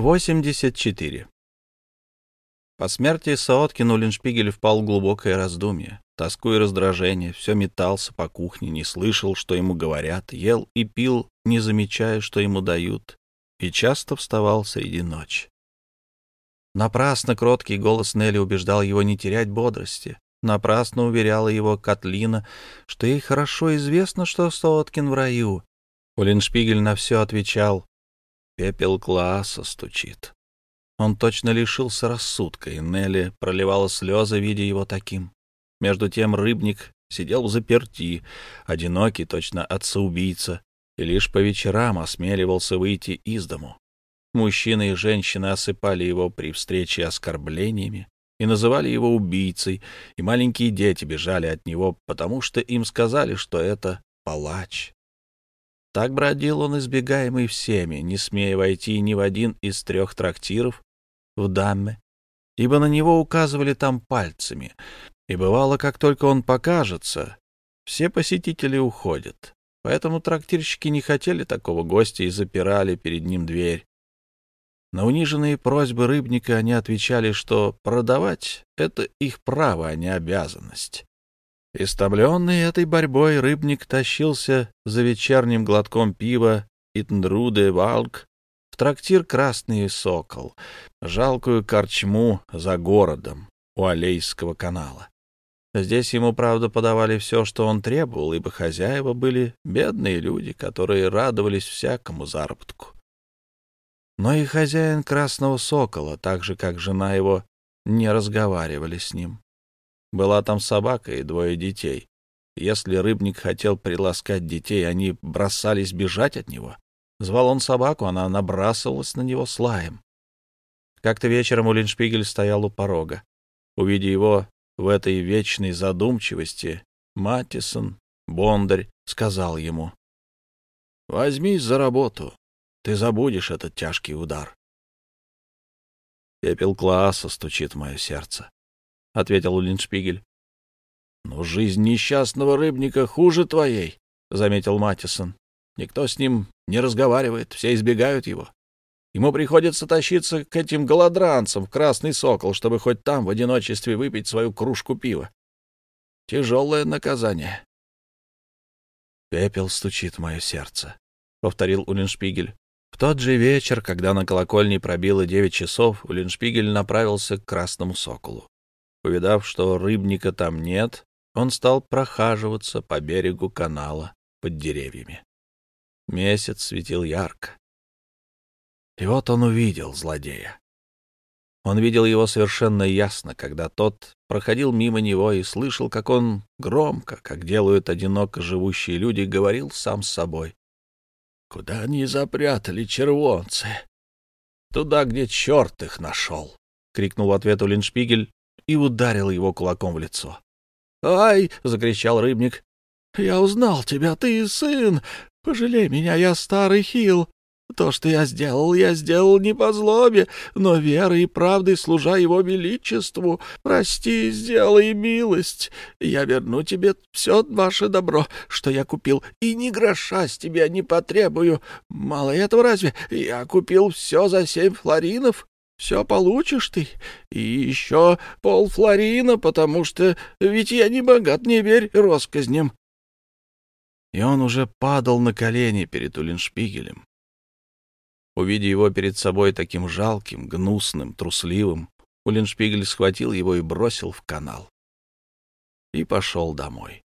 84. По смерти Саоткина Уллиншпигель впал в глубокое раздумье. Тоску и раздражение, все метался по кухне, не слышал, что ему говорят, ел и пил, не замечая, что ему дают, и часто вставал среди ночи. Напрасно кроткий голос Нелли убеждал его не терять бодрости. Напрасно уверяла его Катлина, что ей хорошо известно, что Саоткин в раю. Уллиншпигель на все отвечал Пепел класса стучит. Он точно лишился рассудка, и Нелли проливала слезы, видя его таким. Между тем рыбник сидел в заперти, одинокий, точно отца-убийца, и лишь по вечерам осмеливался выйти из дому. Мужчины и женщины осыпали его при встрече оскорблениями и называли его убийцей, и маленькие дети бежали от него, потому что им сказали, что это палач. Так бродил он, избегаемый всеми, не смея войти ни в один из трех трактиров в Дамме, ибо на него указывали там пальцами, и бывало, как только он покажется, все посетители уходят. Поэтому трактирщики не хотели такого гостя и запирали перед ним дверь. На униженные просьбы рыбника они отвечали, что продавать — это их право, а не обязанность. Истомленный этой борьбой, рыбник тащился за вечерним глотком пива Итндруде Валк в трактир «Красный сокол», жалкую корчму за городом у Алейского канала. Здесь ему, правда, подавали все, что он требовал, ибо хозяева были бедные люди, которые радовались всякому заработку. Но и хозяин «Красного сокола», так же, как жена его, не разговаривали с ним. Была там собака и двое детей. Если рыбник хотел приласкать детей, они бросались бежать от него. Звал он собаку, она набрасывалась на него с лаем. Как-то вечером Улиншпигель стоял у порога. Увидя его в этой вечной задумчивости, Маттисон, Бондарь, сказал ему, «Возьмись за работу, ты забудешь этот тяжкий удар». Пепел класса стучит в мое сердце. — ответил Линшпигель. — Но жизнь несчастного рыбника хуже твоей, — заметил Матисон. Никто с ним не разговаривает, все избегают его. Ему приходится тащиться к этим голодранцам в Красный Сокол, чтобы хоть там в одиночестве выпить свою кружку пива. Тяжелое наказание. «Пепел стучит в мое сердце», — повторил Уллиншпигель. В тот же вечер, когда на колокольне пробило девять часов, Уллиншпигель направился к Красному Соколу. Увидав, что рыбника там нет, он стал прохаживаться по берегу канала под деревьями. Месяц светил ярко. И вот он увидел злодея. Он видел его совершенно ясно, когда тот проходил мимо него и слышал, как он громко, как делают одиноко живущие люди, говорил сам с собой. «Куда они запрятали червонцы?» «Туда, где черт их нашел!» — крикнул в ответ Улиншпигель и ударил его кулаком в лицо. «Ай!» — закричал рыбник. «Я узнал тебя, ты сын! Пожалей меня, я старый хил. То, что я сделал, я сделал не по злобе, но верой и правдой служа его величеству. Прости, сделай милость. Я верну тебе все ваше добро, что я купил, и ни гроша с тебя не потребую. Мало этого разве? Я купил все за семь флоринов, все получишь ты. И еще полфлорина, потому что ведь я не богат, не верь россказням. И он уже падал на колени перед Улиншпигелем. Увидя его перед собой таким жалким, гнусным, трусливым, Улиншпигель схватил его и бросил в канал. И пошел домой.